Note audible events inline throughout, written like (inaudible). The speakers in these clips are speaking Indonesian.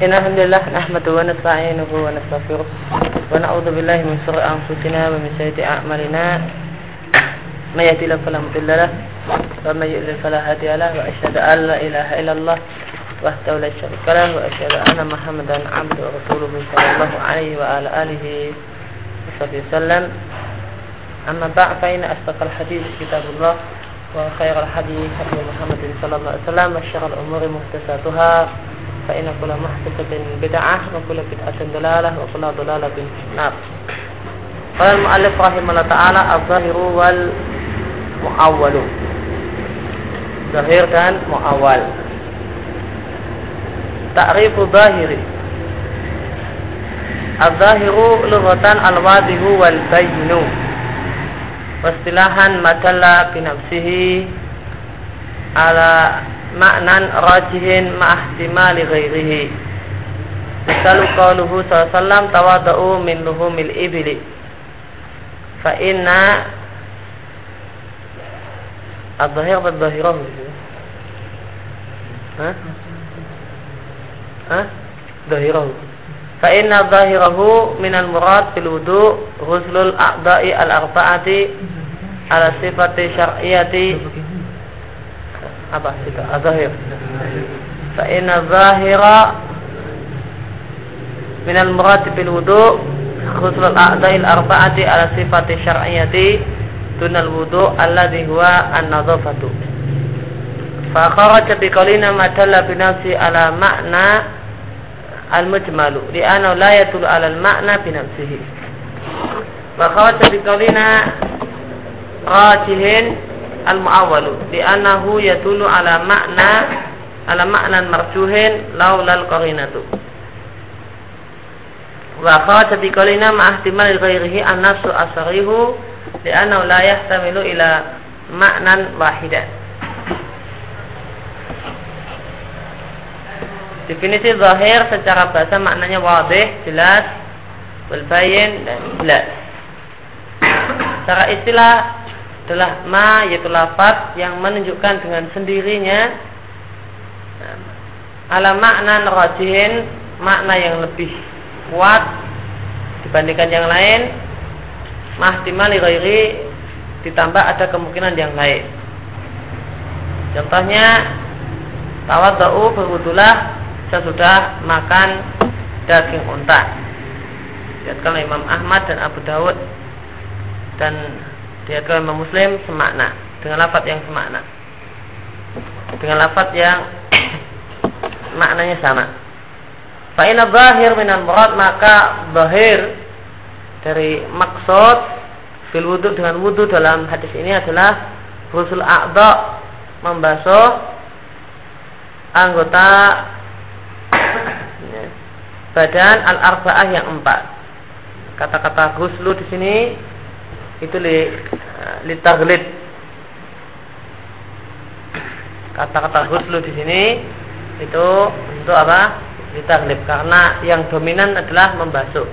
إن الحمد لله نحمده ونستعينه ونستغفره ونعوذ بالله من شرور أنفسنا ومن سيئات أعمالنا. من يهدي الله فلا مضل له ومن يضلل فلا هادي له وأشهد أن لا إله إلا الله وحده لا شريك له وأشهد أن محمدا عبده ورسوله صلى الله عليه وعلى آله وصحبه وسلم. أما بعد فإن أصدق الحديث كتاب الله وخير الحديث هدي محمد صلى الله عليه وسلم وشر الأمور محدثاتها فإن كل محدثة بدعة وكل بدعة ضلالة وكل ضلالة في النار. قال المؤلف رحمه الله تعالى الظاهر والمؤول. ظاهر dan muawal تعريف ظاهر. الظاهر لغة الواضح والبين. واصطلاحا ما دل بنفسه على معنى راجح مع احتمال غيره. مثال قوله صلى الله عليه وسلم تواضعوا من لحوم الإبل. فإن الظاهر بالظاهره ها؟ ها؟ ظاهره فإن ظاهره من المراد بالوضوء غسل الأعضاء الأربعة على صفة شرعية. Apa itu azahir. Fa inna zahira min al murad bil wudu khusul al a'dai al arba'ati ala sifati syar'iyyati dun al wudu alladhi huwa an nadhafatu fa kharaja bi qawlina ma dalla bi nafsi ala ma'na al mujmalu li anna la yatul ala al ma'na bi nafsihi. Wa kharaja bi qawlina rajihin al-mu'awwalu li'annahu yadullu ala makna ala maknan marjuhin laulal qarinatu. Wa kharaja bi qalina ma ihtimal ghairihi an-nafsu asarihu li'annahu la yahtamilu ila maknan wahidan Definisi zahir secara bahasa maknanya wadih, jelas, berbayin dan jelas. Secara istilah adalah ma yaitu lafaz yang menunjukkan dengan sendirinya ala makna rajihin makna yang lebih kuat dibandingkan yang lain mahtimali ghairi ditambah ada kemungkinan yang lain. Contohnya tawadhu berwudulah sesudah makan daging unta. Lihatkan Imam Ahmad dan Abu Dawud dan diatkan Imam Muslim semakna dengan lafaz yang semakna dengan lafaz yang (coughs) maknanya sama. Fa inna zahir minal murad maka zahir dari maksud fil wudu dengan wudu dalam hadis ini adalah husul a'dha membasuh anggota (coughs) badan al-arba'ah yang empat. Kata-kata ghuslu di sini itu li litaglid kata-kata huslu di sini itu untuk apa? Litaglid karena yang dominan adalah membasuh.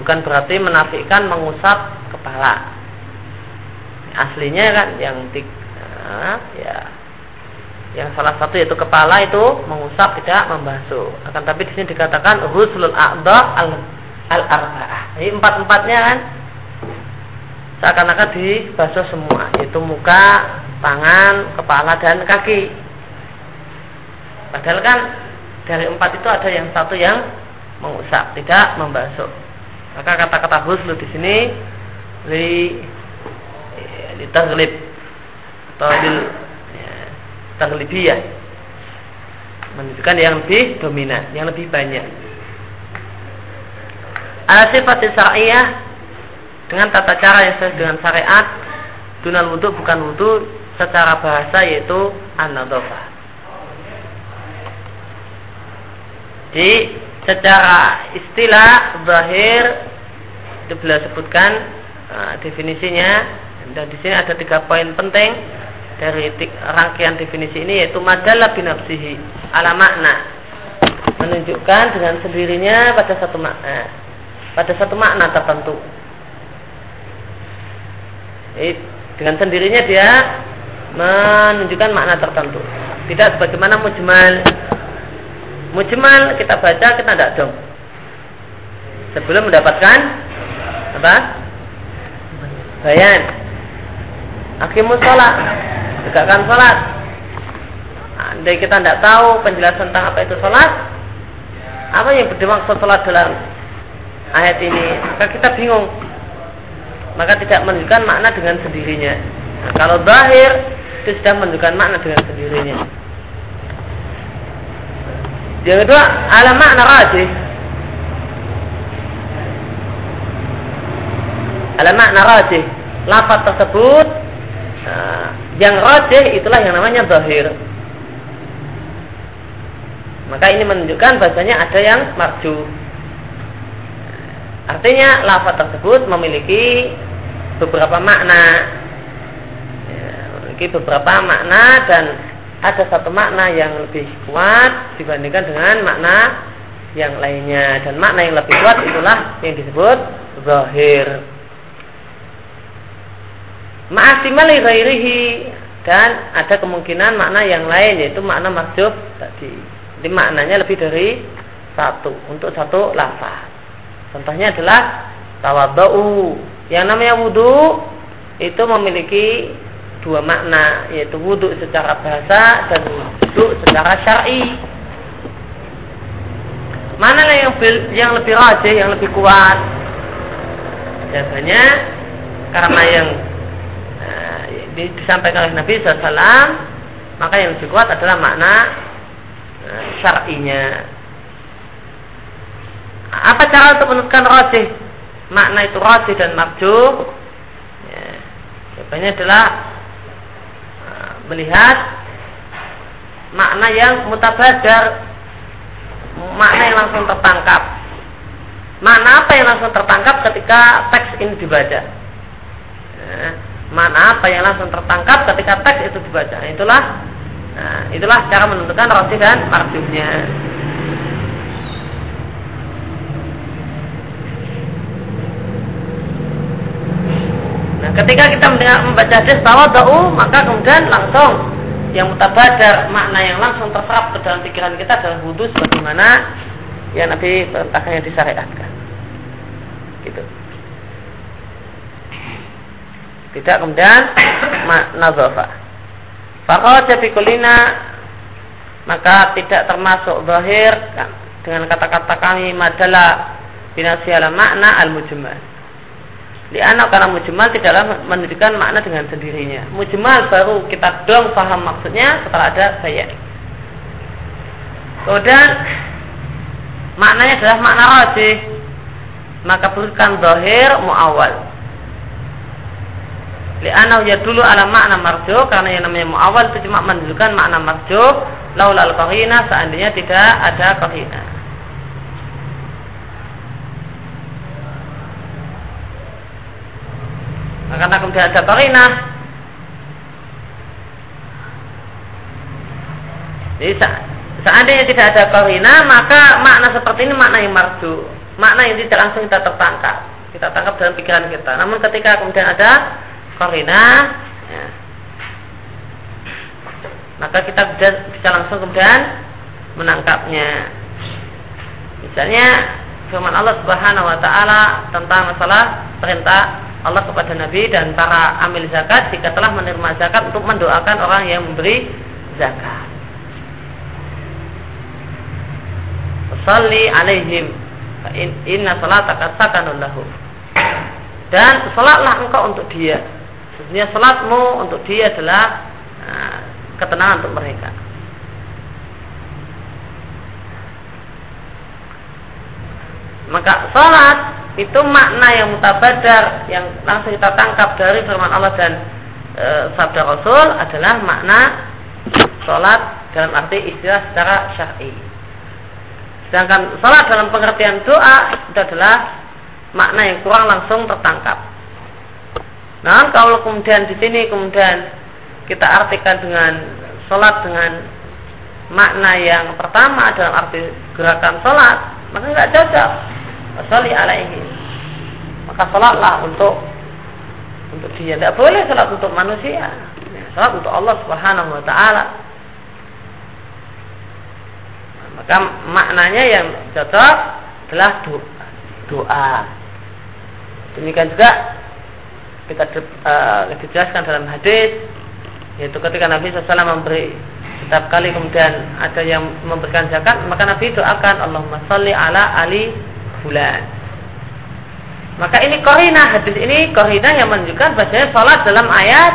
Bukan berarti menafikan mengusap kepala. Aslinya kan yang tiga, ya yang salah satu yaitu kepala itu mengusap tidak membasuh. Akan tapi di sini dikatakan huslul a'dha al al arba'ah ini empat empatnya kan seakan-akan dibasuh semua yaitu muka, tangan, kepala dan kaki. Padahal kan dari empat itu ada yang satu yang mengusap, tidak membasuh. Maka kata-kata huslu di sini li li taglib atau lil ya, menunjukkan yang lebih dominan, yang lebih banyak. Ala sifat dengan tata cara yang sesuai dengan syariat dunal wudhu bukan wudhu secara bahasa yaitu an Jadi secara istilah zahir itu sebutkan uh, definisinya dan di sini ada tiga poin penting dari rangkaian definisi ini yaitu madalah binafsihi ala makna menunjukkan dengan sendirinya pada satu makna pada satu makna tertentu dengan sendirinya dia menunjukkan makna tertentu. Tidak sebagaimana mujmal. Mujmal kita baca kita tidak dong. Sebelum mendapatkan apa? Bayan. Akimus sholat. Tegakkan sholat. Andai kita tidak tahu penjelasan tentang apa itu sholat apa yang berdimaksud sholat dalam ayat ini? Maka kita bingung maka tidak menunjukkan makna dengan sendirinya. Nah, kalau zahir itu sudah menunjukkan makna dengan sendirinya. Yang kedua ala makna rajih. Ala makna rajih. Lafaz tersebut uh, yang rajih itulah yang namanya zahir. Maka ini menunjukkan bahasanya ada yang marju. Artinya lafaz tersebut memiliki beberapa makna. Ya, beberapa makna dan ada satu makna yang lebih kuat dibandingkan dengan makna yang lainnya. Dan makna yang lebih kuat itulah yang disebut zahir. Ma'asimali ghairihi. Dan ada kemungkinan makna yang lain yaitu makna maksud tadi. Jadi maknanya lebih dari satu untuk satu lafaz. Contohnya adalah tawadhu yang namanya wudhu itu memiliki dua makna yaitu wudhu secara bahasa dan wudhu secara syar'i. Mana yang yang lebih rajin, yang lebih kuat? Biasanya karena yang uh, disampaikan oleh Nabi SAW, maka yang lebih kuat adalah makna uh, syar'inya. Apa cara untuk menentukan rajih? Makna itu rajih dan marjuh. Ya, jawabannya adalah melihat makna yang mutabadar makna yang langsung tertangkap. Makna apa yang langsung tertangkap ketika teks ini dibaca? Nah, makna apa yang langsung tertangkap ketika teks itu dibaca? Itulah nah, itulah cara menentukan roti dan marjuhnya Nah, ketika kita mendengar membaca hadis tawadhu, maka kemudian langsung yang mutabadar makna yang langsung terserap ke dalam pikiran kita adalah wudhu sebagaimana yang Nabi perintahkan yang disyariatkan. Gitu. Tidak kemudian (coughs) nazafa. Fakhraja fi kulina maka tidak termasuk zahir dengan kata-kata kami madalah binasiala makna al-mujmal anak karena mujmal tidaklah menunjukkan makna dengan sendirinya. Mujmal baru kita dong paham maksudnya setelah ada saya. Kemudian maknanya adalah makna rajih. Maka berikan zahir muawal. Li'anau ya dulu ala makna marjo karena yang namanya muawal itu cuma menunjukkan makna marjo laulal qarina seandainya tidak ada qarina. Karena kemudian ada korinah Jadi seandainya tidak ada korina maka makna seperti ini makna yang marju, makna yang tidak langsung kita tertangkap, kita tangkap dalam pikiran kita. Namun ketika kemudian ada korina, ya, maka kita bisa langsung kemudian menangkapnya. Misalnya firman Allah Subhanahu Wa Taala tentang masalah perintah Allah kepada Nabi dan para amil zakat jika telah menerima zakat untuk mendoakan orang yang memberi zakat. Salli alaihim inna salataka sakanun lahu. Dan salatlah engkau untuk dia. Sesungguhnya salatmu untuk dia adalah uh, ketenangan untuk mereka. Maka salat itu makna yang mutabadar yang langsung kita tangkap dari firman Allah dan e, sabda Rasul adalah makna sholat dalam arti istilah secara syar'i. Sedangkan sholat dalam pengertian doa itu adalah makna yang kurang langsung tertangkap. Nah, kalau kemudian di sini kemudian kita artikan dengan sholat dengan makna yang pertama dalam arti gerakan sholat, maka nggak cocok Wasali alaihi. Maka salatlah untuk untuk dia. Tidak boleh salat untuk manusia. Salat untuk Allah Subhanahu wa taala. Maka maknanya yang cocok adalah doa. Demikian juga kita uh, dijelaskan dalam hadis yaitu ketika Nabi SAW memberi setiap kali kemudian ada yang memberikan zakat maka Nabi doakan Allahumma salli ala ali bulan maka ini korina hadis ini korina yang menunjukkan bahwa sholat dalam ayat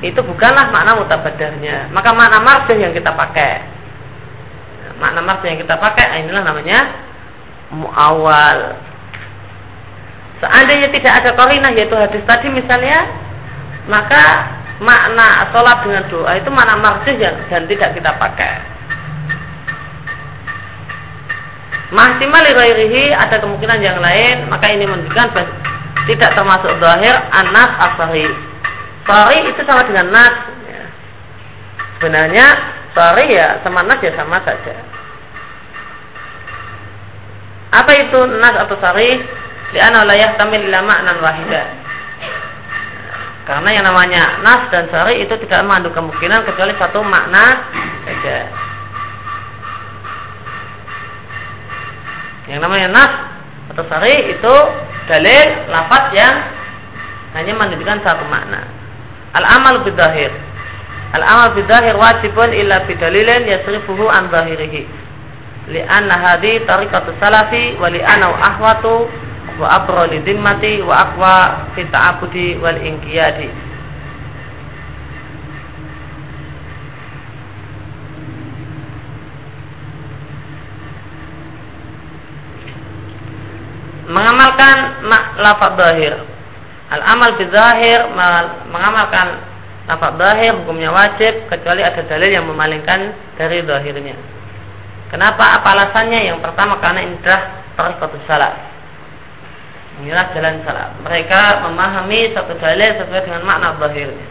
itu bukanlah makna mutabadarnya. Maka makna marjah yang kita pakai. Makna marjah yang kita pakai inilah namanya muawal. Seandainya tidak ada korina yaitu hadis tadi misalnya maka makna sholat dengan doa itu makna marjih dan tidak kita pakai. Mahtimal ghairihi ada kemungkinan yang lain, maka ini menunjukkan tidak termasuk zahir anas asari. Sari itu sama dengan nas. Ya. Sebenarnya sari ya sama nas ya sama saja. Apa itu nas atau sari? Di la yahtamil ila ma'nan wahidah karena yang namanya nas dan sari itu tidak mengandung kemungkinan kecuali satu makna saja. Yang namanya nas atau sari itu dalil lafaz yang hanya menunjukkan satu makna. Al-amal bidahir. Al-amal bidahir wajibun illa bidalilin yasrifuhu an zahirihi. Li'anna hadhi tariqatu salafi wa li'anau ahwatu wa abra li dimmati wa aqwa fi ta'abudi wal inqiyadi mengamalkan lafaz zahir al amal bi zahir mengamalkan lafaz zahir hukumnya wajib kecuali ada dalil yang memalingkan dari zahirnya kenapa apa alasannya yang pertama karena ini adalah tariqatus salaf Inilah jalan salaf. Mereka memahami satu dalil sesuai dengan makna zahirnya.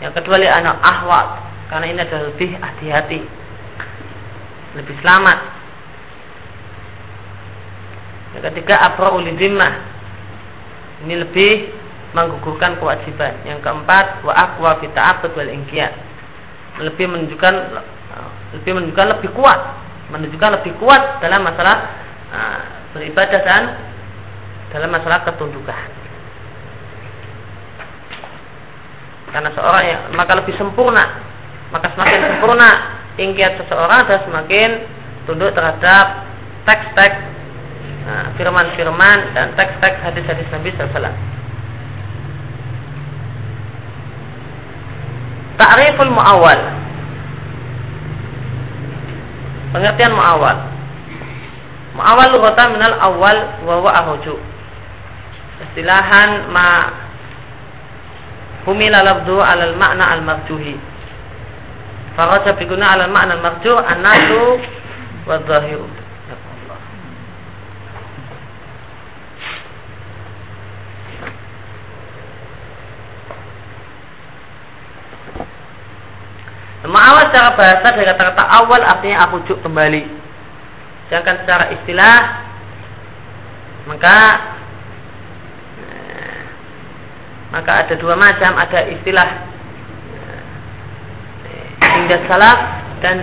Yang kedua li anak ahwat karena ini adalah lebih hati-hati. Lebih selamat. Yang ketiga abra ulidimah. Ini lebih menggugurkan kewajiban. Yang keempat wa aqwa fi ta'abbud wal. Lebih menunjukkan lebih menunjukkan lebih kuat, menunjukkan lebih kuat dalam masalah uh, beribadah dan dalam masalah ketundukan. Karena seorang yang maka lebih sempurna, maka semakin sempurna ingkiat seseorang adalah semakin tunduk terhadap teks-teks nah, firman-firman dan teks-teks hadis-hadis Nabi Sallallahu Ta'riful mu'awal Pengertian mu'awal Mu'awal lughatan minal awal wa huwa istilahan ma humila lafdu alal makna al marjuhi Faraja biguna alal makna al marjuh an-nasu wa zahiru secara bahasa dari kata-kata awal artinya aku kembali. Sedangkan secara istilah maka maka ada dua macam ada istilah indah salaf dan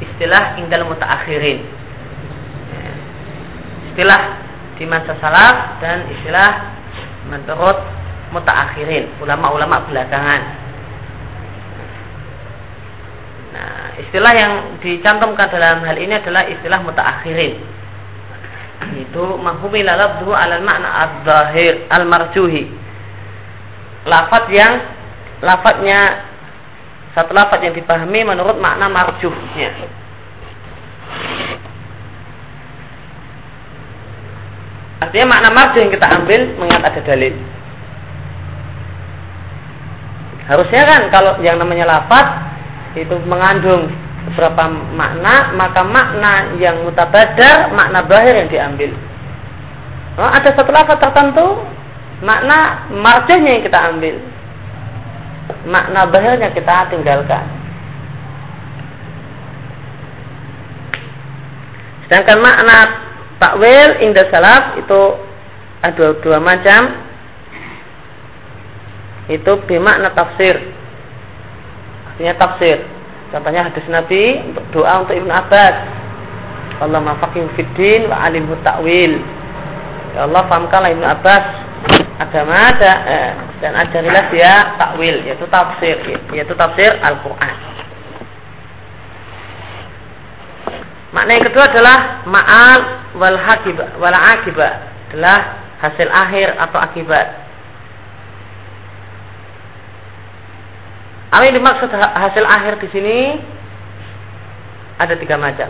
istilah indal mutaakhirin istilah di masa salaf dan istilah menurut mutaakhirin ulama-ulama belakangan nah istilah yang dicantumkan dalam hal ini adalah istilah mutaakhirin itu mahumila labduhu alal makna ad-zahir al-marjuhi lafat yang lafadznya satu lafat yang dipahami menurut makna marjuhnya. Artinya makna marjuh yang kita ambil mengingat ada dalil. Harusnya kan kalau yang namanya lafat itu mengandung beberapa makna, maka makna yang mutabadar, makna bahir yang diambil. Oh, ada satu lafat tertentu makna marjahnya yang kita ambil. Makna bahirnya kita tinggalkan. Sedangkan makna takwil indah salaf itu ada dua macam. Itu bermakna tafsir artinya tafsir contohnya hadis Nabi untuk doa untuk Ibnu Abbas Allah mafaqih fiddin wa alimhu ta'wil. Ya Allah fahamkanlah Ibnu Abbas agama ada eh, dan ajarilah dia takwil yaitu tafsir yaitu tafsir Al-Qur'an. Makna yang kedua adalah ma'al wal hakiba wal akiba adalah hasil akhir atau akibat. Apa yang dimaksud hasil akhir di sini? Ada tiga macam.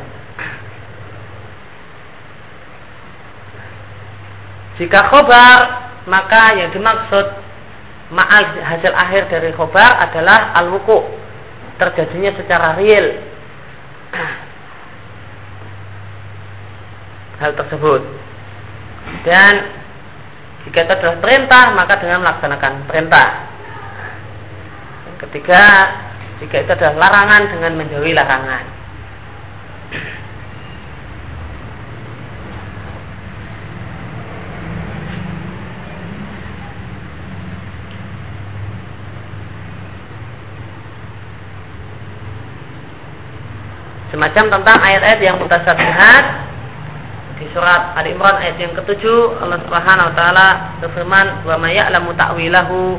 Jika khobar, maka yang dimaksud ma'al hasil akhir dari khobar adalah al-wuku. Terjadinya secara real. Hal tersebut. Dan jika itu adalah perintah, maka dengan melaksanakan perintah. Ketiga, jika itu adalah larangan dengan menjauhi larangan. Semacam tentang ayat-ayat yang mutasyabihat di surat Ali Imran ayat yang ketujuh Allah Subhanahu wa taala berfirman wa may ya'lamu ta'wilahu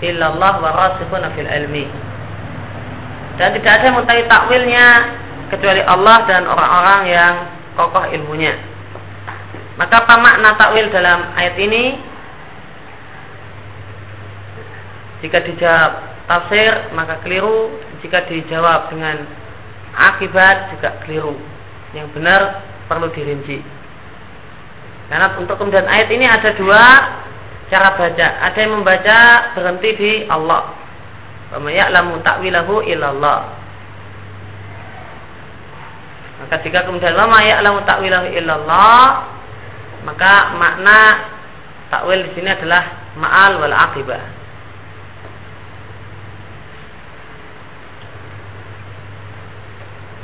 illallah wa rasikhuna fil ilmi. Dan tidak ada yang mengetahui takwilnya kecuali Allah dan orang-orang yang kokoh ilmunya. Maka apa makna takwil dalam ayat ini? Jika dijawab tafsir maka keliru, jika dijawab dengan akibat juga keliru. Yang benar perlu dirinci. Karena untuk kemudian ayat ini ada dua cara baca. Ada yang membaca berhenti di Allah. Wa ya'lamu ta'wilahu illallah. Maka jika kemudian wa ya'lamu ta'wilahu illallah, maka makna takwil di sini adalah ma'al wal akibah.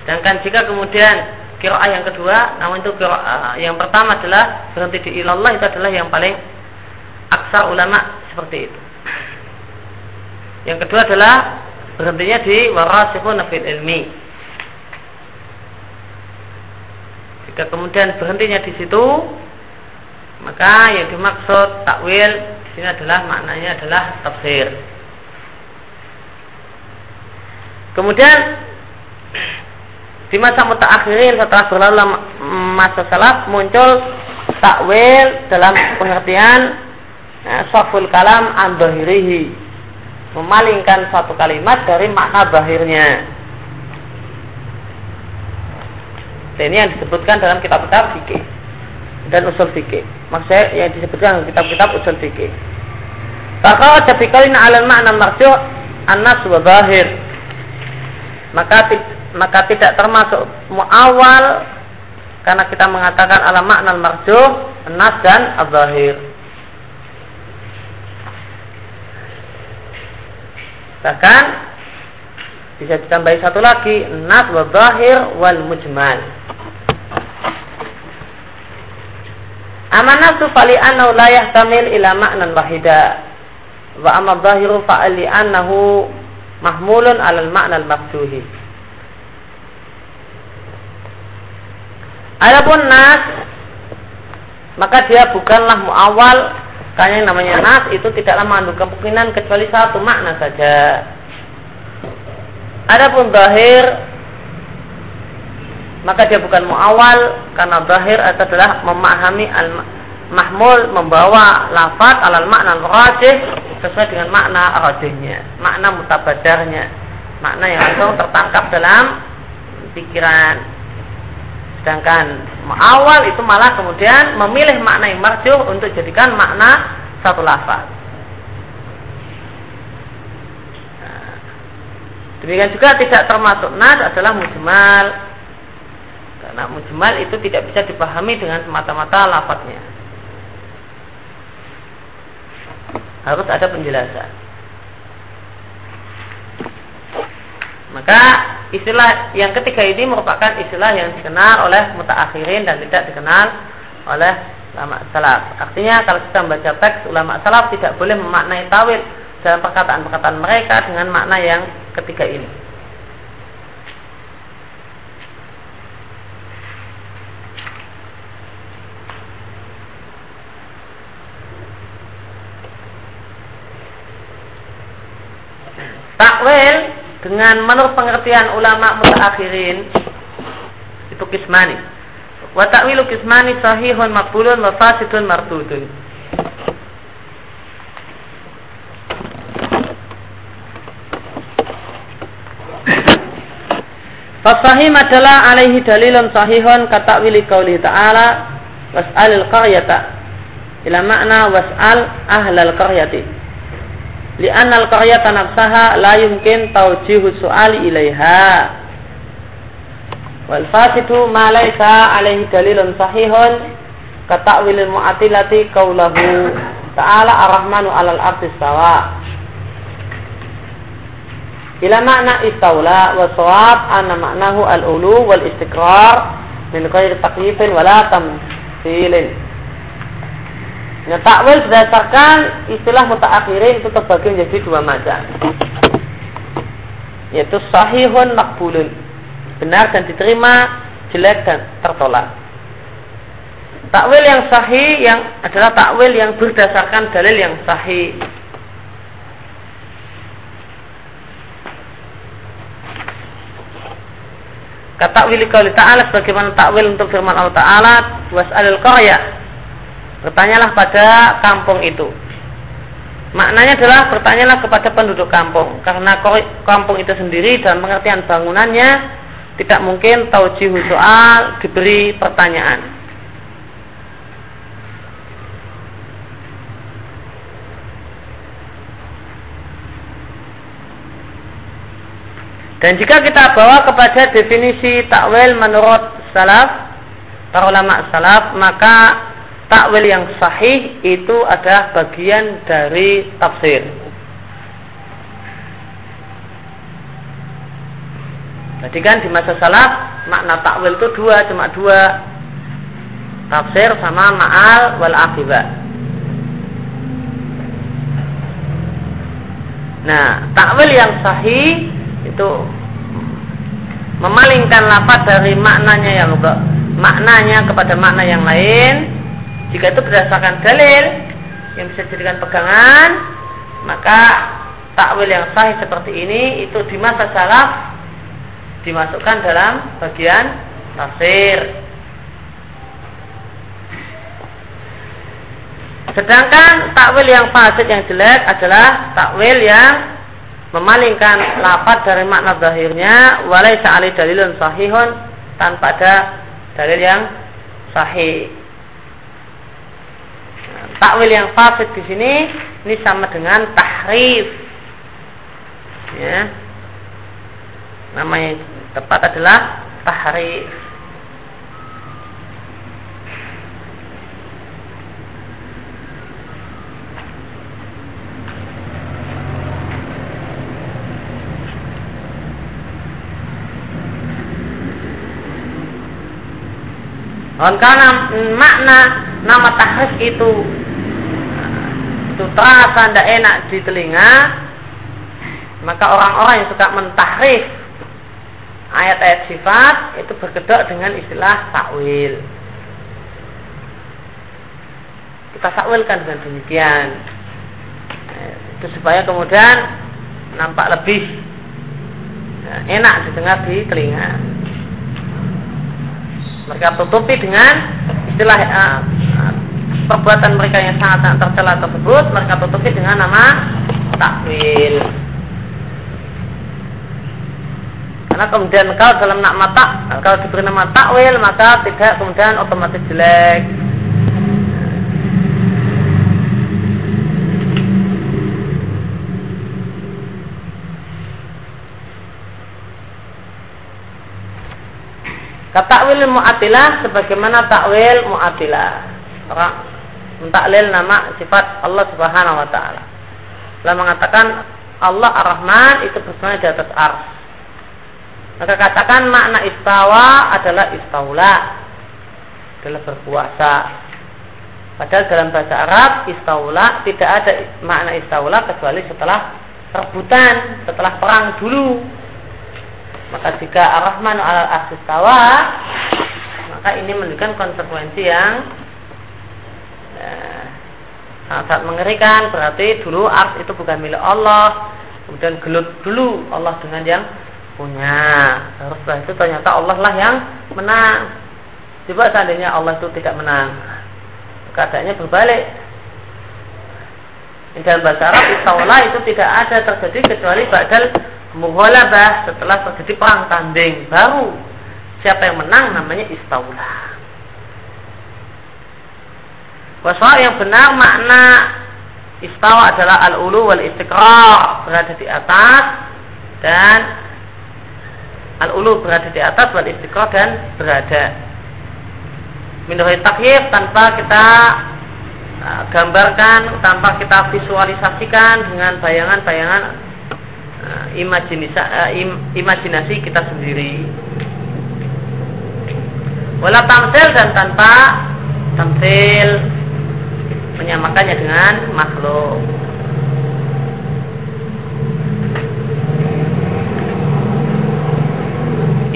Sedangkan jika kemudian kiroah yang kedua, namun itu kiroah yang pertama adalah berhenti di ilallah itu adalah yang paling aksa ulama seperti itu. Yang kedua adalah berhentinya di warasifun fil ilmi. Jika kemudian berhentinya di situ, maka yang dimaksud takwil di sini adalah maknanya adalah tafsir. Kemudian di masa mutaakhirin setelah berlalu masa salaf muncul takwil dalam pengertian ya, soful kalam andahirihi memalingkan satu kalimat dari makna bahirnya. Dan ini yang disebutkan dalam kitab-kitab fikih dan usul fikih. Maksudnya yang disebutkan dalam kitab-kitab usul fikih. Fakau ada fikalin alal makna marjuh anas wa bahir. Maka maka tidak termasuk muawal karena kita mengatakan ala makna marjuh nas dan al-zahir. Bahkan bisa ditambahi satu lagi nas wa zahir wal mujmal. Amanah fali annahu la yahtamil ila maknan wahida wa amma zahiru fa'ali annahu mahmulun alal makna al-maqsuhi. Adapun nas maka dia bukanlah muawal karena yang namanya nas itu tidaklah mengandung kemungkinan kecuali satu makna saja. Adapun zahir maka dia bukan muawal karena zahir adalah memahami al mahmul membawa lafaz alal makna rajih sesuai dengan makna rajihnya, makna mutabadarnya, makna yang langsung tertangkap dalam pikiran Sedangkan awal itu malah kemudian memilih makna yang marjuh untuk jadikan makna satu lafaz. Nah, demikian juga tidak termasuk nas adalah mujmal. Karena mujmal itu tidak bisa dipahami dengan semata-mata lafaznya. Harus ada penjelasan. Maka istilah yang ketiga ini merupakan istilah yang dikenal oleh mutaakhirin dan tidak dikenal oleh ulama salaf. Artinya kalau kita membaca teks ulama salaf tidak boleh memaknai tawil dalam perkataan-perkataan mereka dengan makna yang ketiga ini. Takwil dengan menurut pengertian ulama mutaakhirin itu kismani. Wa ta'wilu kismani sahihun maqbulun wa fasidun mardudun. Fasahim adalah alaihi dalilun sahihun kata wili kauli ta'ala was'alil qaryata ila makna was'al ahlal qaryati li'anna al-qaryata nafsaha la yumkin tawjihu su'ali ilaiha. Wal fasidu ma laysa alaihi dalilun sahihun kata wili mu'atilati kaulahu ta'ala ar-rahmanu alal artis sawa' ila makna istaula wa sawab anna maknahu al-ulu wal istiqrar min ghairi takyifin wala tamthilin. Nah, takwil berdasarkan istilah mutaakhirin itu terbagi menjadi dua macam. Yaitu sahihun makbulun. Benar dan diterima, jelek dan tertolak. Takwil yang sahih yang adalah takwil yang berdasarkan dalil yang sahih Kata wili ta'ala sebagaimana takwil untuk firman Allah Ta'ala was'alil qarya Bertanyalah pada kampung itu. Maknanya adalah bertanyalah kepada penduduk kampung. Karena kampung itu sendiri dalam pengertian bangunannya Tidak mungkin taujihu soal diberi pertanyaan. Dan jika kita bawa kepada definisi takwil menurut salaf, para ulama salaf, maka takwil yang sahih itu adalah bagian dari tafsir. Jadi kan di masa salaf makna takwil itu dua, cuma dua. Tafsir sama ma'al wal akibat. Nah, takwil yang sahih itu memalingkan lapat dari maknanya yang maknanya kepada makna yang lain jika itu berdasarkan dalil yang bisa dijadikan pegangan maka takwil yang sahih seperti ini itu di masa salaf dimasukkan dalam bagian tafsir sedangkan takwil yang fasid yang jelek adalah takwil yang memalingkan lapat dari makna zahirnya walai sa'ali dalilun sahihun tanpa ada dalil yang sahih. Takwil yang fasid di sini ini sama dengan tahrif. Ya. Namanya tepat adalah tahrif. karena makna nama tahrif itu itu terasa tidak enak di telinga, maka orang-orang yang suka mentahrif ayat-ayat sifat itu berkedok dengan istilah takwil. Kita takwilkan dengan demikian. Itu supaya kemudian nampak lebih enak didengar di telinga mereka tutupi dengan istilah uh, perbuatan mereka yang sangat-sangat tercela tersebut mereka tutupi dengan nama takwil karena kemudian kalau dalam nama tak kalau diberi nama takwil maka tidak kemudian otomatis jelek Katakwil mu'atilah sebagaimana takwil mu'atilah. Orang mentaklil nama sifat Allah Subhanahu wa taala. Telah mengatakan Allah Ar-Rahman itu bersama di atas ars. Maka katakan makna istawa adalah istaula adalah berkuasa. Padahal dalam bahasa Arab istaula tidak ada makna istaula kecuali setelah rebutan, setelah perang dulu maka jika Ar-Rahman al asis tawa maka ini menunjukkan konsekuensi yang eh, sangat mengerikan berarti dulu ars itu bukan milik Allah kemudian gelut dulu Allah dengan yang punya. Terus setelah itu ternyata Allah lah yang menang. Coba seandainya Allah itu tidak menang, keadaannya berbalik. Dalam bahasa Arab itu tidak ada terjadi kecuali badal mughalabah setelah terjadi perang tanding baru siapa yang menang namanya istawla. Waswa yang benar makna istawa adalah al-ulu wal istiqrar berada di atas dan al-ulu berada di atas wal istiqrar dan berada. Mindahi takyif tanpa kita uh, gambarkan tanpa kita visualisasikan dengan bayangan-bayangan uh, uh, imajinasi kita sendiri. Wala tamsil dan tanpa tamsil menyamakannya dengan makhluk.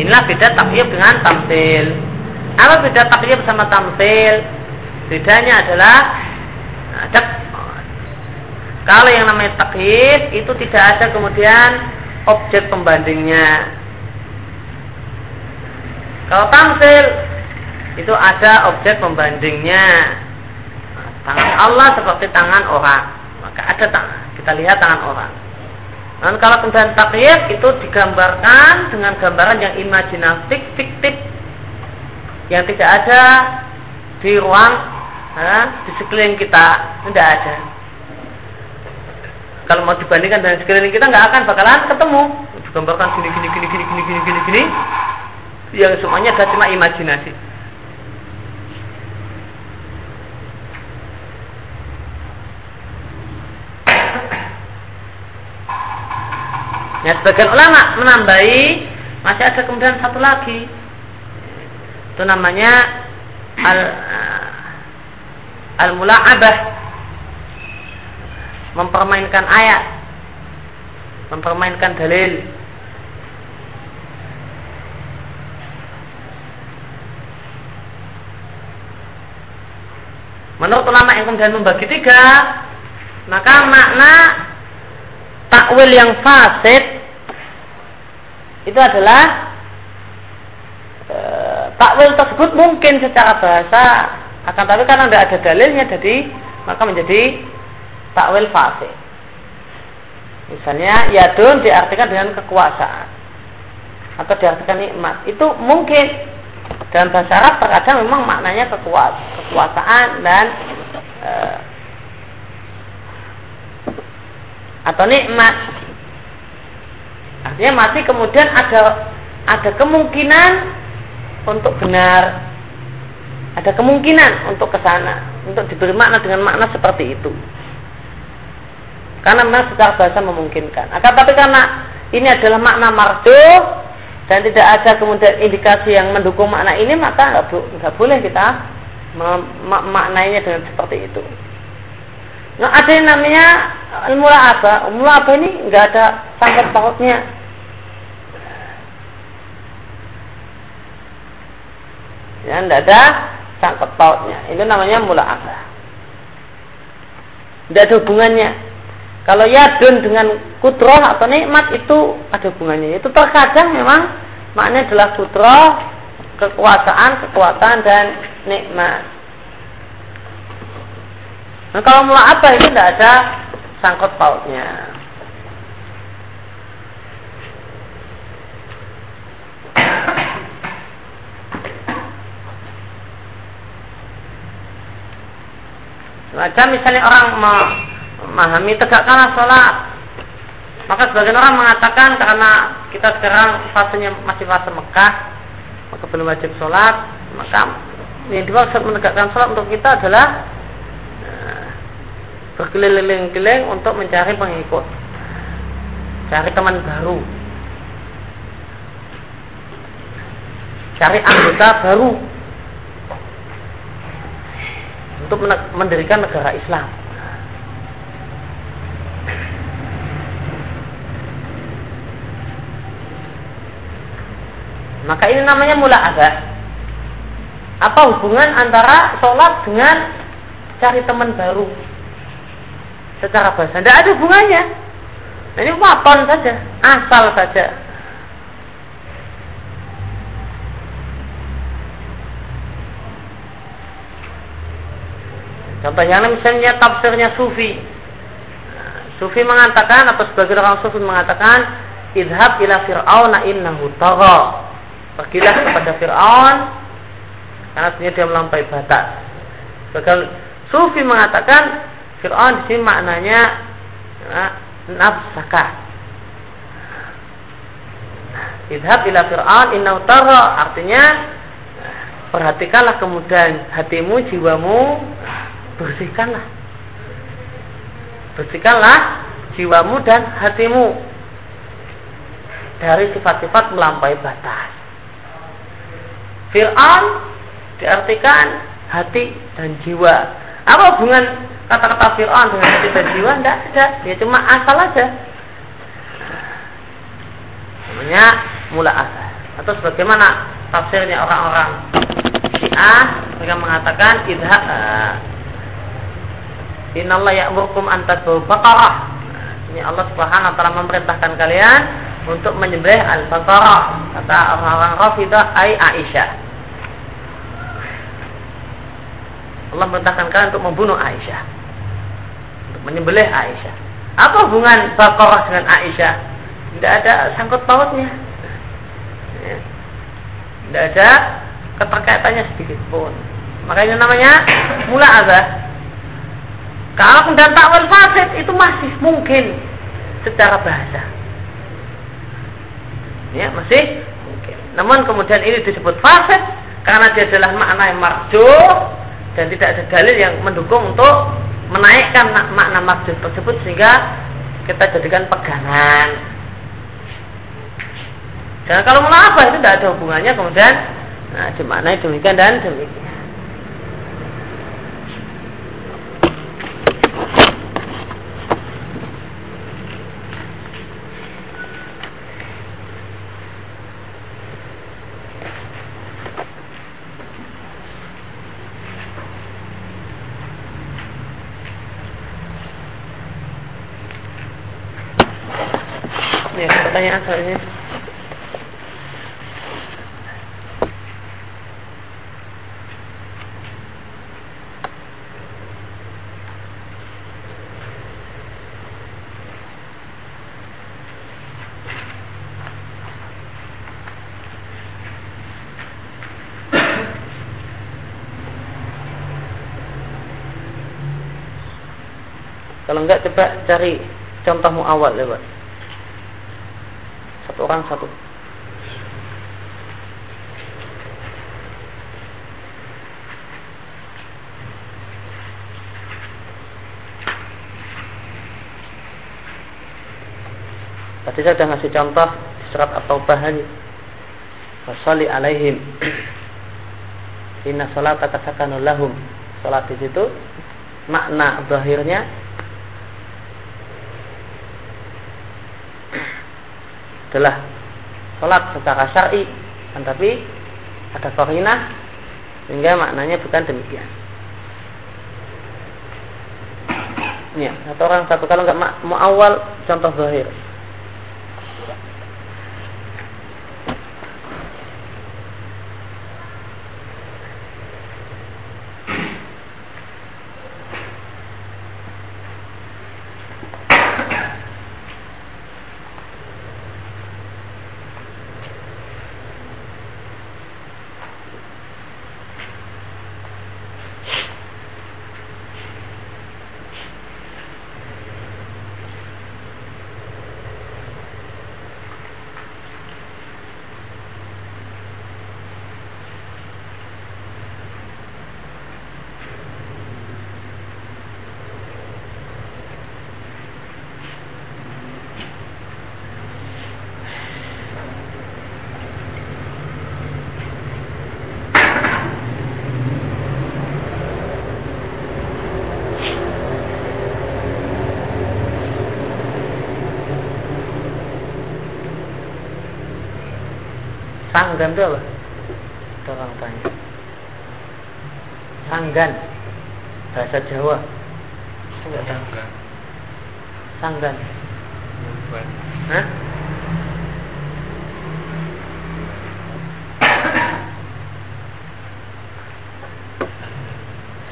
Inilah beda takyib dengan tamsil apa beda takyib sama tamsil bedanya adalah ada kalau yang namanya takyib itu tidak ada kemudian objek pembandingnya. Kalau tamsil itu ada objek pembandingnya tangan Allah seperti tangan orang. Maka ada tangan kita lihat tangan orang. Dan kalau kemudian takyib itu digambarkan dengan gambaran yang imajinatif fiktif. Yang tidak ada di ruang ha, di sekeliling kita. Tidak ada. Kalau mau dibandingkan dengan sekeliling kita nggak akan bakalan ketemu. Digambarkan gini gini gini gini gini gini gini. Gini yang semuanya ada cuma imajinasi Ya, sebagian ulama menambahi masih ada kemudian satu lagi. Itu namanya al uh, al mula'abah mempermainkan ayat. Mempermainkan dalil. Menurut ulama yang kemudian membagi tiga, maka makna takwil yang fasid itu adalah e, takwil tersebut mungkin secara bahasa akan tapi karena tidak ada dalilnya jadi maka menjadi takwil fasid. Misalnya yadun diartikan dengan kekuasaan atau diartikan nikmat. Itu mungkin dalam bahasa Arab terkadang memang maknanya kekuas kekuasaan dan e, atau nikmat. Artinya masih kemudian ada ada kemungkinan untuk benar. Ada kemungkinan untuk ke sana, untuk diberi makna dengan makna seperti itu. Karena memang secara bahasa memungkinkan. Akan tapi karena ini adalah makna marjo dan tidak ada kemudian indikasi yang mendukung makna ini, maka nggak boleh kita memaknainya dengan seperti itu. Nah, ada yang namanya apa? Mula apa ini nggak ada sangkut pautnya. Ya, tidak ada sangkut pautnya. Ini namanya apa? Tidak ada hubungannya. Kalau yadun dengan kutroh atau nikmat itu ada hubungannya. Itu terkadang memang maknanya adalah kutroh, kekuasaan, kekuatan dan nikmat. Nah kalau apa itu tidak ada sangkut pautnya. Macam misalnya orang memahami tegakkanlah sholat maka sebagian orang mengatakan karena kita sekarang fasenya masih fase Mekah maka belum wajib sholat maka yang dimaksud menegakkan sholat untuk kita adalah berkeliling-keliling untuk mencari pengikut. Cari teman baru. Cari anggota baru. Untuk mendirikan negara Islam. Maka ini namanya mula ada apa hubungan antara sholat dengan cari teman baru secara bahasa. Tidak ada hubungannya. Nah, ini waton saja, asal saja. Contoh yang misalnya tafsirnya Sufi. Sufi mengatakan atau sebagian orang Sufi mengatakan idhab ila fir'auna innahu tagha. Pergilah kepada Fir'aun karena dia melampaui batas. Sebagian Sufi mengatakan Fir'aun di sini maknanya nah, nafsaka. Idhab ila Fir'aun innahu tagha artinya perhatikanlah kemudian hatimu, jiwamu bersihkanlah. Bersihkanlah jiwamu dan hatimu dari sifat-sifat melampaui batas. Fir'aun diartikan hati dan jiwa. Apa hubungan kata-kata Fir'aun dengan dan jiwa? Tidak ada, dia cuma asal aja namanya mula asal atau sebagaimana tafsirnya orang-orang Syiah mereka mengatakan idha Inallah ya'murukum an tadbu baqarah. Ini Allah Subhanahu wa taala memerintahkan kalian untuk menyembelih al-baqarah. Kata orang-orang Rafidah ai Aisyah. Allah memerintahkan kalian untuk membunuh Aisyah. Menyembelih Aisyah. Apa hubungan Baqarah dengan Aisyah? Tidak ada sangkut pautnya. Ya. Tidak ada keterkaitannya sedikit pun. Makanya namanya (coughs) mula azah kalau kemudian takwil fasid itu masih mungkin secara bahasa. Ya, masih mungkin. Namun kemudian ini disebut fasid karena dia adalah makna yang marjuh dan tidak ada dalil yang mendukung untuk menaikkan makna marjuh tersebut sehingga kita jadikan pegangan. Dan kalau mengapa itu tidak ada hubungannya kemudian nah, dimaknai demikian dan demikian. Soalnya. Kalau enggak coba cari contohmu awal lewat. Ya, orang satu. Tadi saya sudah ngasih contoh di surat At-Taubah ini. Wasali alaihim. (clears throat) Inna salat sakanu lahum. Salat di situ makna zahirnya adalah sholat secara syar'i. Kan tapi ada korinah sehingga maknanya bukan demikian. Ya satu orang satu kalau nggak mau awal contoh zahir Sanggan itu apa? Orang tanya. Sanggan. Bahasa Jawa. Sanggan. Sanggan. Hah?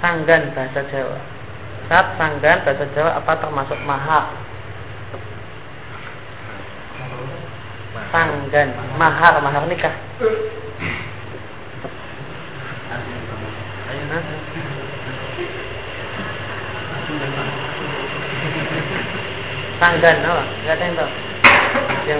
Sanggan bahasa Jawa. Saat sanggan bahasa Jawa apa termasuk mahar? Sanggan, mahar, mahar nikah. Hah? Sanggan, apa? Gak ada yang tahu. Yang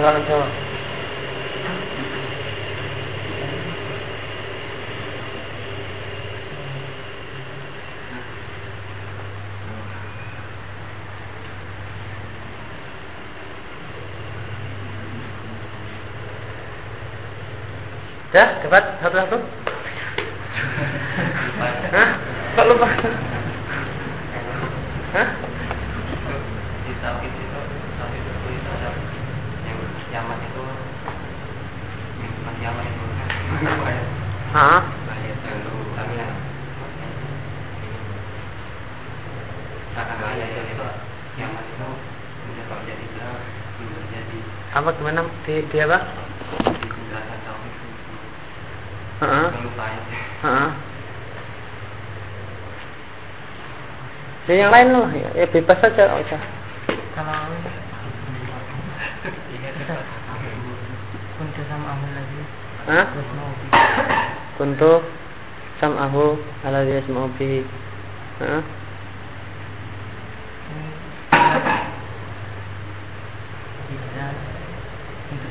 Dah, dapat satu-satu? Hah? Kok lupa? Hah? di tauhid itu tauhid itu itu ada yang itu yang Yaman itu ya Hah? terjadi Apa gimana? Di, di apa? di penjelasan tauhid itu Heeh. lupa ya Heeh. Ya, yang lain loh, ya, ya bebas saja, nggak usah. kalau sama lagi Hah? Kuntu ala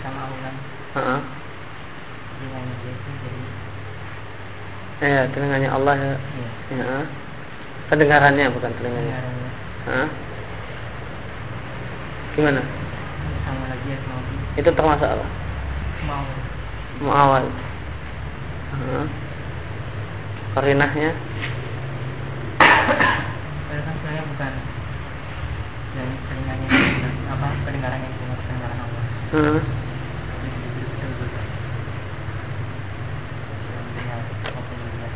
sama amal Heeh. dengan dia itu jadi Ya, Allah ya. iya Ya. Pendengarannya bukan telinganya. dengarannya Hah? Gimana? sama lagi ya mau Itu termasuk apa? mau Muawal. Heeh. Korinahnya Padahal kan sebenarnya bukan dari telinganya apa pendengarannya benar pendengaran Allah Heeh. jadi betul betul mendengar maupun melihat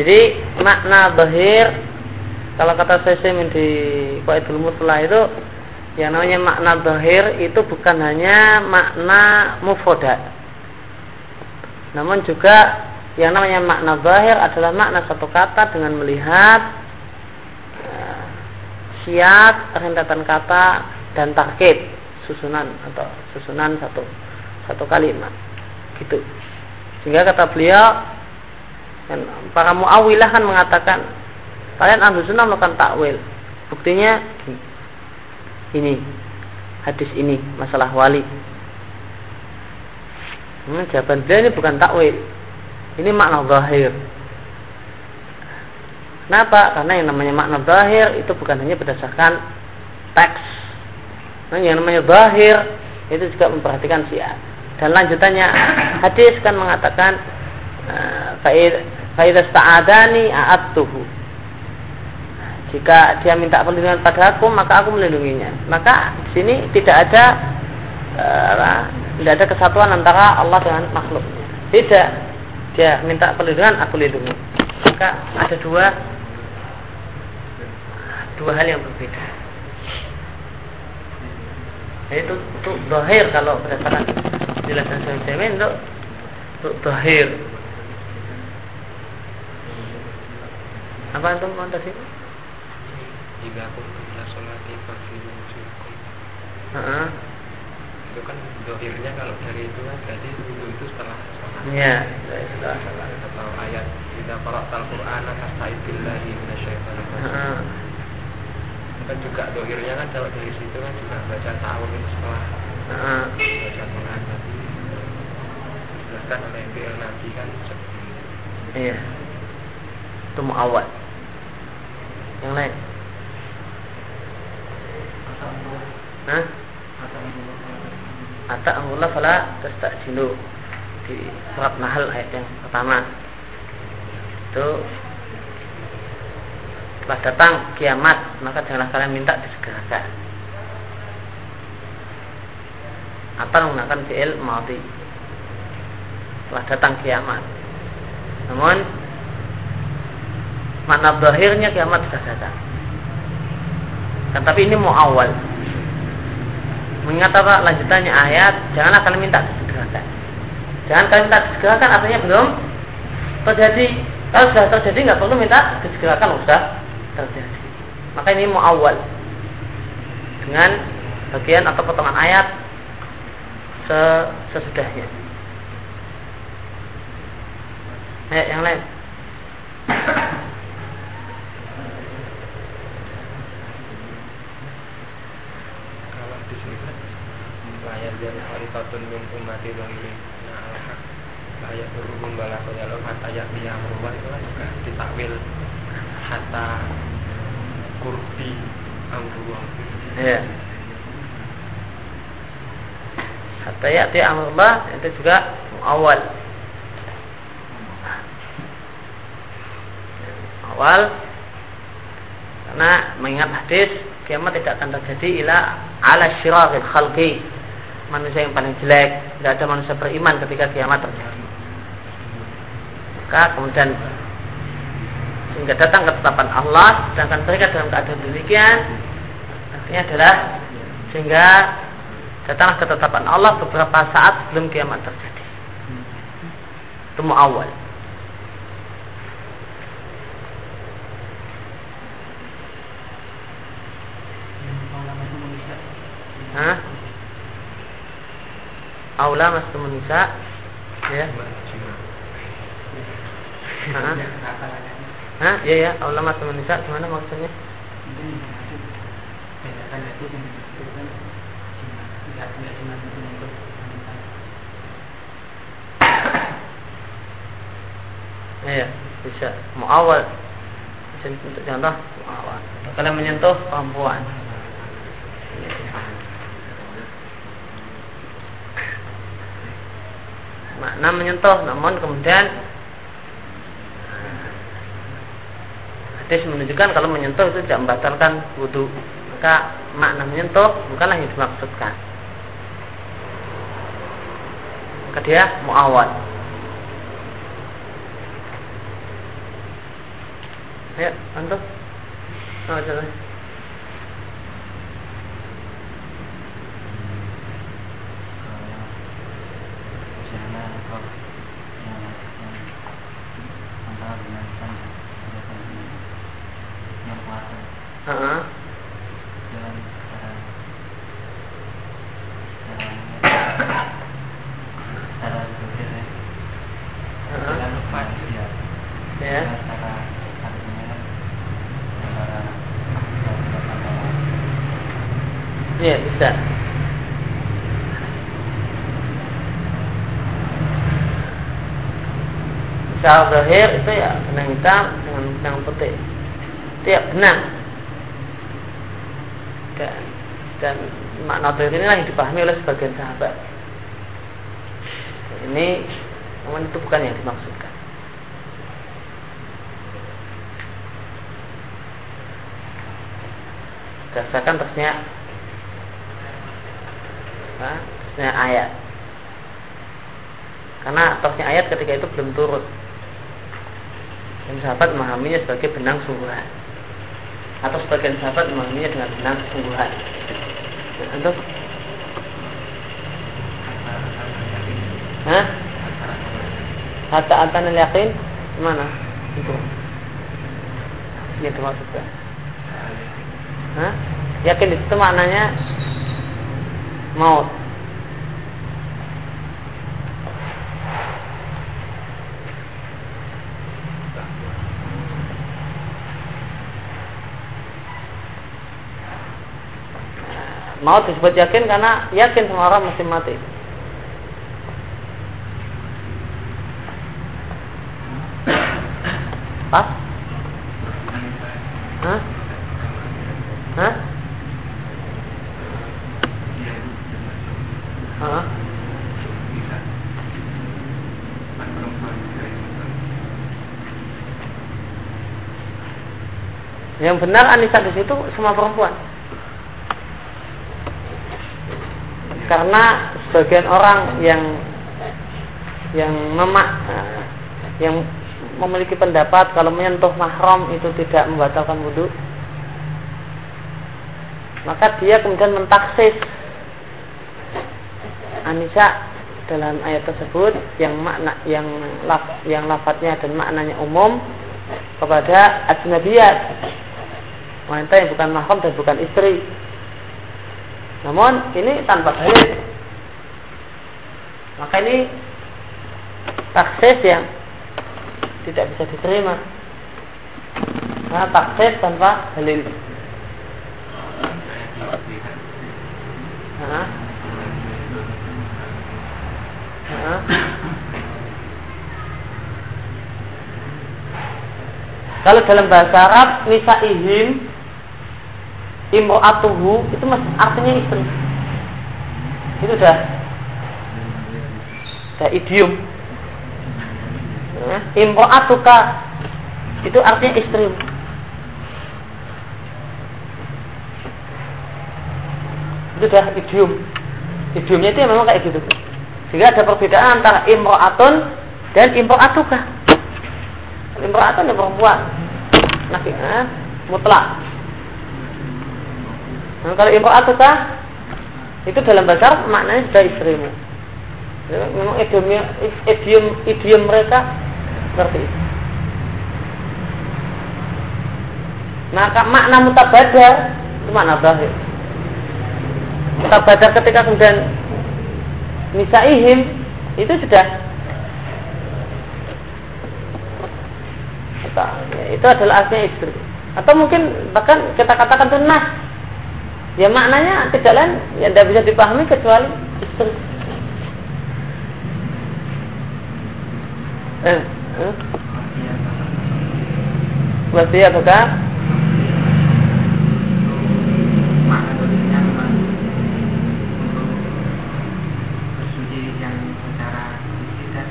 Jadi makna bahir kalau kata saya di Qaidul Mutla itu yang namanya makna bahir itu bukan hanya makna mufrodat. Namun juga yang namanya makna bahir adalah makna satu kata dengan melihat eh, siat, rentetan kata dan tarkib susunan atau susunan satu satu kalimat gitu. Sehingga kata beliau dan para muawilah kan mengatakan kalian ahlu sunnah melakukan takwil. Buktinya ini hadis ini masalah wali. Hmm, jawaban beliau ini bukan takwil. Ini makna zahir. Kenapa? Karena yang namanya makna zahir itu bukan hanya berdasarkan teks. Nah, yang namanya zahir itu juga memperhatikan siat. Dan lanjutannya hadis kan mengatakan Faidah sta'adani a'attuhu Jika dia minta perlindungan pada aku Maka aku melindunginya. Maka di sini tidak ada uh, Tidak ada kesatuan antara Allah dengan makhluknya. Tidak. Dia minta perlindungan aku lindungi. Maka ada dua Dua hal yang berbeda. Itu untuk dohir kalau berdasarkan penjelasan saya untuk untuk dohir apa antum mau tadi? jika aku bila sholat wujuhkum Heeh. itu kan dohirnya kalau dari itu kan berarti wudhu itu setelah sholat Iya, setelah salat. atau ayat kita qara'tal qur'ana fasta'id billahi minasyaitonir rajim. Itu kan juga dohirnya kan kalau dari situ kan juga baca tahun itu setelah Heeh. baca Quran tadi dijelaskan oleh fi'il Nabi kan itu. Iya. Itu muawad. Yang lain? Hah? Ata amullah fala tastajilu di surat Nahl ayat yang pertama. itu setelah datang kiamat maka janganlah kalian minta disegerakan atau menggunakan fi'il madhi setelah datang kiamat namun makna zahirnya kiamat sudah datang. Kan tapi ini mau awal. Mengingat apa? Lanjutannya ayat janganlah kalian minta disegerakan. Jangan kalian minta disegerakan artinya belum terjadi. Kalau sudah terjadi nggak perlu minta disegerakan sudah terjadi. Maka ini mau awal. Dengan bagian atau potongan ayat sesudahnya. Ayat yang lain kalau di sini kan layar dari khalifatun min ummati. Dhamri nah layak berhubung balako ya hatta yakni amrullah itu kan juga ditakwil hatta kurdi amrullah ya hatta yakni amrullah itu juga awal. Awal. Karena mengingat hadis kiamat tidak akan terjadi ila ala syiraril khalqi manusia yang paling jelek tidak ada manusia beriman ketika kiamat terjadi. Maka kemudian sehingga datang ketetapan Allah sedangkan mereka dalam keadaan demikian artinya adalah sehingga datang ketetapan Allah beberapa saat sebelum kiamat terjadi. Itu awal Hah? Aula masuk nisa ya. Hah? Hah? Ya ya, aula masuk nisa gimana maksudnya? Iya, bisa. Mau awal. Untuk contoh, awal. Kalian menyentuh perempuan. Makna menyentuh namun kemudian hadis menunjukkan kalau menyentuh itu tidak membatalkan wudhu maka makna menyentuh bukanlah yang dimaksudkan. Maka dia muawal ya antum oh, coba. Secara zahir itu ya benang hitam dengan benang putih. Itu ya benang. Dan, dan makna zahir inilah yang dipahami oleh sebagian sahabat. Ini namun itu bukan yang dimaksudkan. Berdasarkan terusnya nah, ayat. Karena terusnya ayat ketika itu belum turun. Dan sahabat memahaminya sebagai benang sungguhan. Atau sebagian sahabat memahaminya dengan benang sungguhan. Untuk Hah? Hatta antanil yakin Mana? Itu itu maksudnya Hah? Yakin itu maknanya Maut Maut disebut yakin karena yakin semua orang mesti mati. Pas? Hah? Hah? Hah? Yang benar Anisa di situ semua perempuan. Karena sebagian orang yang yang memak yang memiliki pendapat kalau menyentuh mahram itu tidak membatalkan wudhu maka dia kemudian mentaksis Anisa dalam ayat tersebut yang makna yang laf, yang lafadznya dan maknanya umum kepada ajnabiyat wanita yang bukan mahram dan bukan istri namun ini tanpa dalil. Maka ini taksis yang tidak bisa diterima. Karena taksis tanpa dalil? Kalau dalam bahasa Arab ihim imro'atuhu itu artinya istri. Itu dah dah idiom. Nah, imro'atuka itu artinya istri. Itu dah idiom. Idiomnya itu memang kayak gitu. Sehingga ada perbedaan antara imro'atun dan imro'atuka. Imro'atun yang perempuan. Nah, mutlak. Nah, kalau imro'atuka itu dalam bahasa maknanya sudah istrimu. Memang idiomnya, idiom, idiom mereka seperti itu. Nah, makna mutabadar itu makna zahir. Mutabadar ketika kemudian nisaihim itu sudah itu adalah aslinya istri atau mungkin bahkan kita katakan itu nas ya maknanya tidak lain yang tidak bisa dipahami kecuali istri eh, eh? Apakah? Makna tulisnya memang untuk bersuci yang secara fisik dan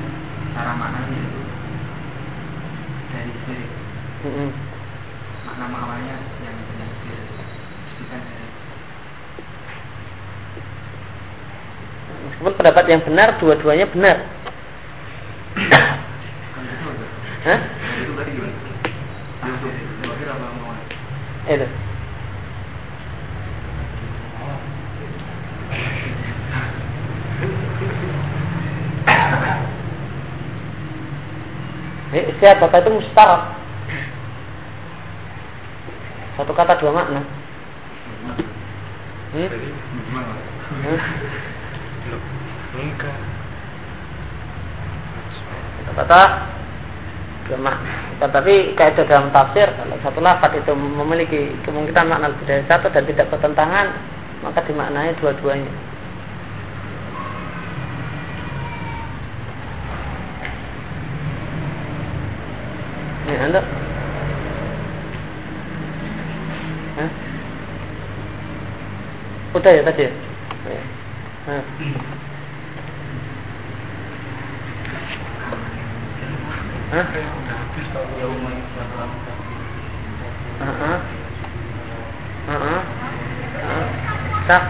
secara maknanya itu dari syirik. Mm-mm. Makna awalnya yang yang syirik. Bukan dari Meskipun pendapat yang benar dua-duanya benar. Hah? itu. Eh, Istiad kata itu mustarak. Satu kata dua makna. Hmm? Satu kata makna. Tetapi kaidah dalam tafsir kalau satu lafaz itu memiliki kemungkinan makna lebih dari satu dan tidak bertentangan, maka dimaknai dua-duanya. Ini anda? Hah? Udah ya tadi? Ya. Hah. Hah? Heeh. Heeh. Heeh. Sak.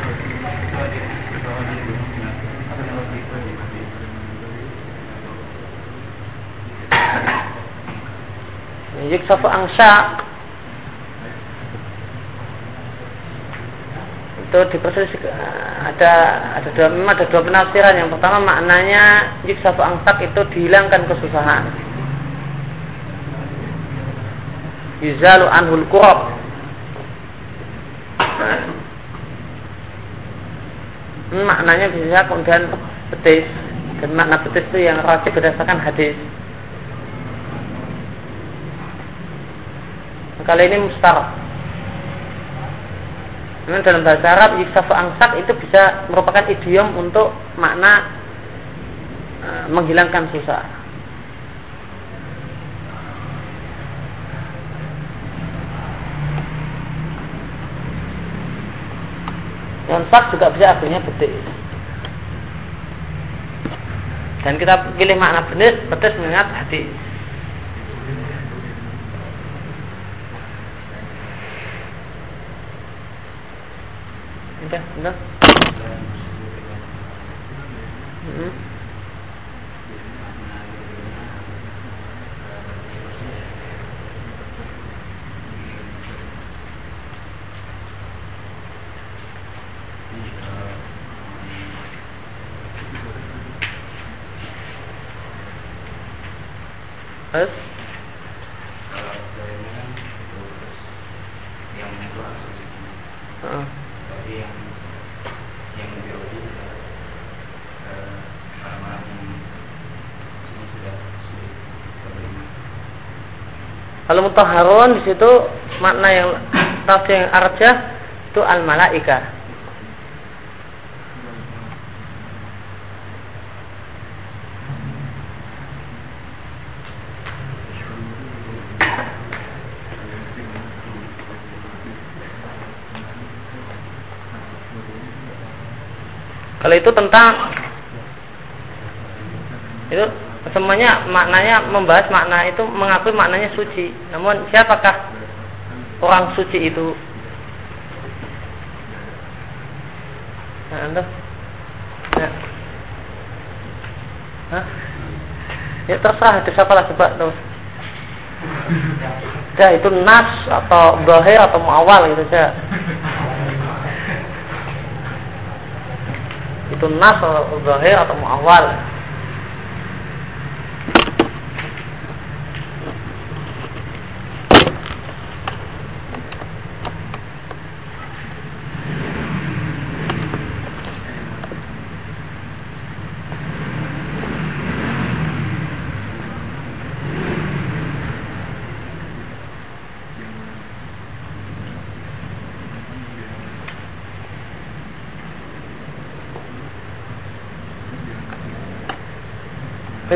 Yuksafu angsa. Itu diperselisih ada ada dua memang ada dua penafsiran. Yang pertama maknanya yuksafu angsak itu dihilangkan kesusahan. Yuzalu anhul kurab. Maknanya bisa kemudian betis dan makna betis itu yang rajin berdasarkan hadis kali ini mustar Memang dalam bahasa Arab yuksafu angsak itu bisa merupakan idiom untuk makna e, menghilangkan susah Dan sak juga bisa artinya betis. Dan kita pilih makna betis, betis mengingat hadis. Udah, udah. Hmm. Terus? kalau ini kan terus yang itu asal Heeh. tapi yang yang biologi juga eh, malam ini sudah sulit terima Kalau mutahharun di situ makna yang tafsir yang arjah itu al malaika. Kalau itu tentang itu semuanya maknanya membahas makna itu mengakui maknanya suci. Namun siapakah orang suci itu? Nah, anda? Ya. Hah? Ya terserah itu siapa lah coba tuh. Ya itu nas atau zahir atau muawal gitu saja. Itu nas atau zahir atau muawal.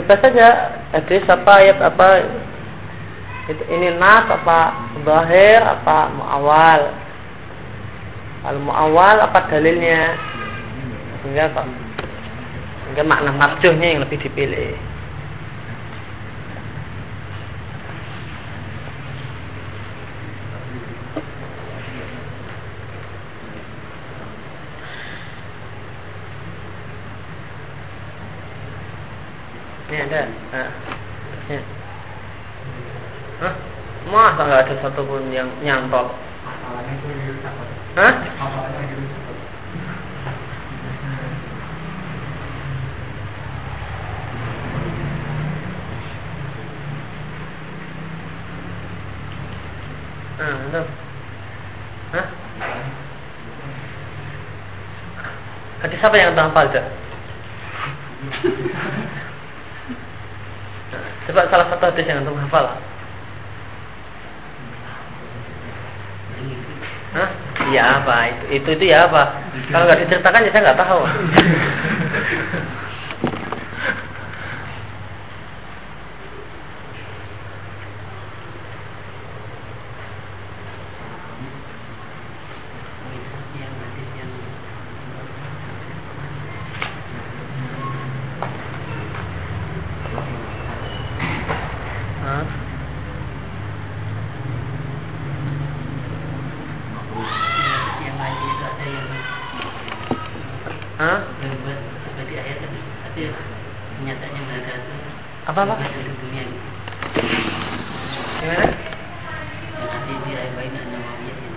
Bebas saja hadis apa ayat apa itu ini nas apa zahir apa muawal al muawal apa dalilnya? Sehingga kok sehingga makna marjuhnya yang lebih dipilih Ini ada. Nah. Ya. Hah? Masa nggak ada satupun yang nyantol? Hah? Ah. Hah? Hadis apa yang tak hafal? (laughs) Coba salah satu hadis yang antum hafal. Iya apa? Itu itu, itu ya apa? Kalau nggak diceritakan ya saya nggak tahu. (laughs) Hah? yang lain itu ada yang Hah? berbuat seperti ayat tadi ada kenyataannya mereka itu Apa apa? berbuat dari dunia gitu. Gimana? yang ada di ayat baik dan nawawiyah ini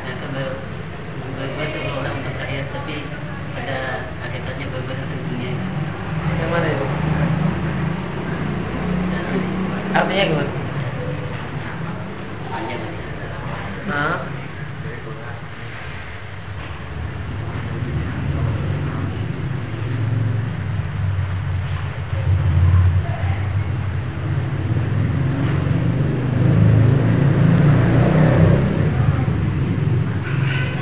mereka ber, berbuat sebuah orang untuk ayat tapi pada hakikatnya berbuat untuk dunia gitu. Yang mana itu? dan Artinya gimana? panjang tadi. Hah?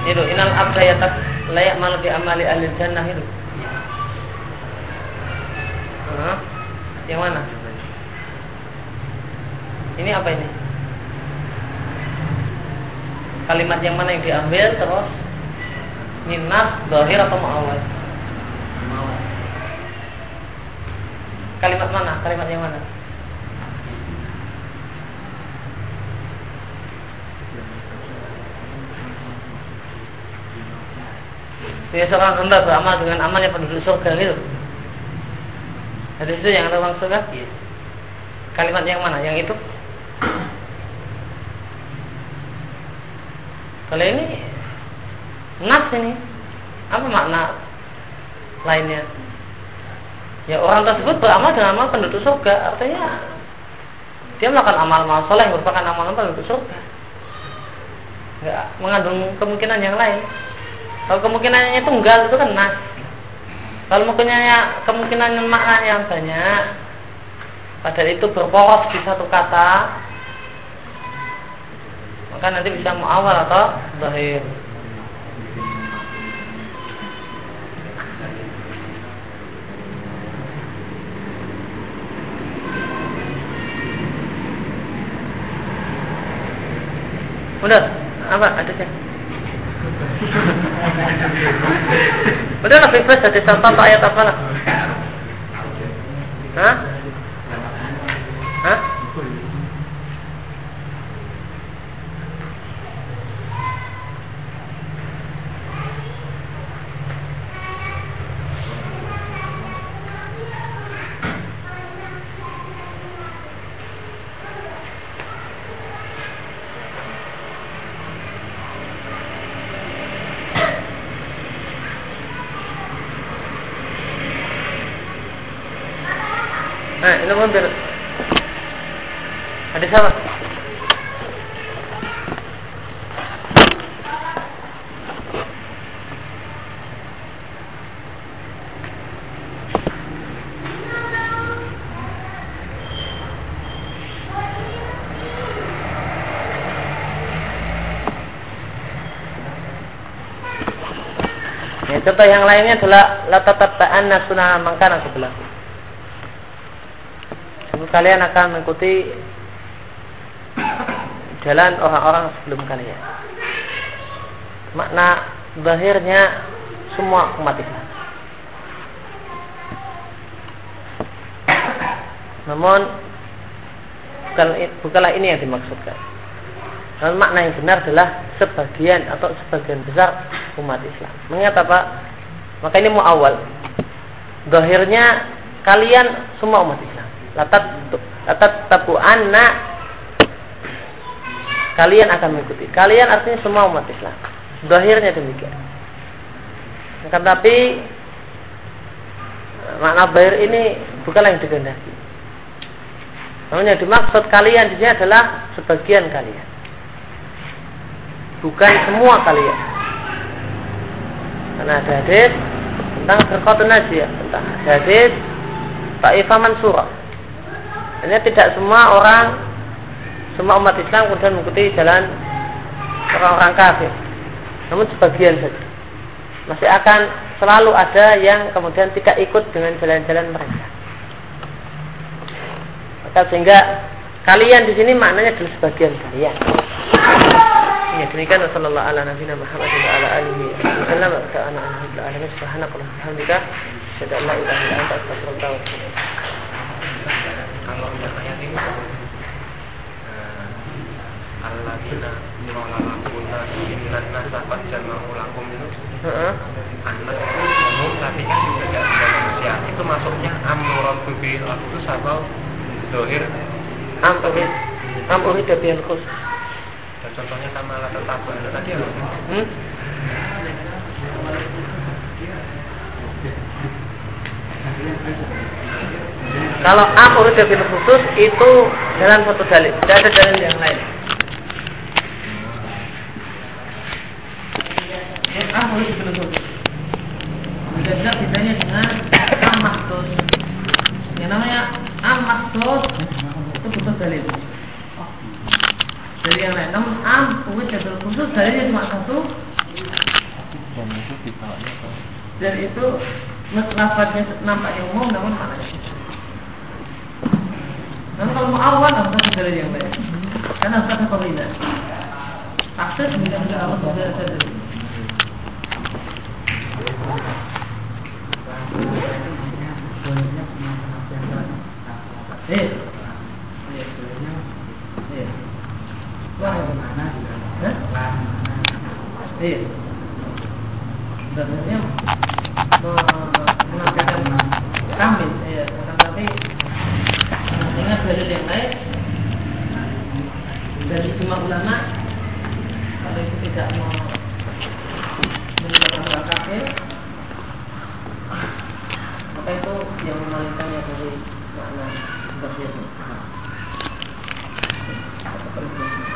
Itu inal abda yatak layak malu bi amali ahli jannah itu. Hah? Yang mana? Ini apa ini? Kalimat yang mana yang diambil terus Minas, dohir atau mu'awal Kalimat mana? Kalimat yang mana? Ya seorang hamba beramal dengan amalnya penduduk surga gitu. Hadis itu yang ada bang surga? Iya. Kalimat yang mana? Yang itu? Kalau ini nas ini apa makna lainnya? Ya orang tersebut beramal dengan amal penduduk surga, artinya dia melakukan amal-amal soleh merupakan amal-amal penduduk surga. Enggak mengandung kemungkinan yang lain. Kalau kemungkinannya tunggal itu kan. Kalau kemungkinannya kemungkinan makna yang banyak, padahal itu berporos di satu kata, maka nanti bisa muawal atau zahir. Udah, apa ada sih? Udah lah bebas dari contoh ayat apa lah? Hah? Hah? Ada sama? Ya, contoh yang lainnya adalah latatabaan nasuna mangkana sebelah. Kalian akan mengikuti jalan orang-orang sebelum kalian. Makna bahirnya semua umat Islam. Namun bukan, bukanlah ini yang dimaksudkan. Dan makna yang benar adalah sebagian atau sebagian besar umat Islam. Mengingat apa? Maka ini mau awal. Zahirnya kalian semua umat Islam. Latat latat tabu anak kalian akan mengikuti. Kalian artinya semua umat Islam. Zahirnya demikian. Akan tapi makna bahir ini bukanlah yang dikehendaki. Namun yang dimaksud kalian di sini adalah sebagian kalian. Bukan semua kalian. Karena ada hadis tentang berkotun aja, tentang hadis Pak Ifa Mansura. Ini tidak semua orang, semua umat Islam kemudian mengikuti jalan orang-orang kafir. Namun sebagian saja. Masih akan selalu ada yang kemudian tidak ikut dengan jalan-jalan mereka. Maka sehingga kalian di sini maknanya adalah sebagian kalian. Ya demikian sallallahu ala nabiyina Muhammad wa ala alihi wasallam wa ta'ala ala alamin subhanallahi wa bihamdika asyhadu an la ilaha illa anta astaghfiruka wa Alladzina yu'alakuna innan nasa qad jama'u lakum itu Heeh. anak itu umum tapi kan juga tidak semua manusia itu masuknya amrul bil itu sama dohir Am urid am urid bil khusus. dan contohnya sama alat tetap ada tadi apa Hmm? Kalau am urid bil khusus itu dalam satu dalil, tidak ada dalil yang lain. Ya, am urid bil khusus. Beda bedanya dengan am maksus. Yang namanya am maksus itu butuh dalil. Dari yang lain. Namun bil khusus dalilnya cuma satu. Dan itu lafaznya nampaknya umum namun maknanya. Namun kalau mau awal harus ada dalil yang lain. Karena harus ada pembina. Akses tidak ada apa saja dalil. Eh. Eh. Wah, Hah? Iya. Dari iya, ulama itu tidak mau orang kafir maka itu yang memalingkannya dari makna seperti